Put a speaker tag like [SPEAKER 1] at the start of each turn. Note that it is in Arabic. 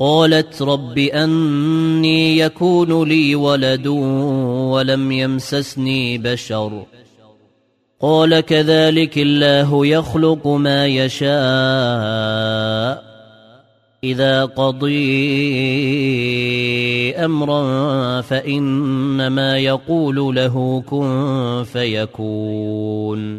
[SPEAKER 1] قالت رب أني يكون لي ولد ولم يمسسني بشر. قال كذلك الله يخلق ما يشاء. إذا قضي أمرا فإنما يقول له كن فيكون.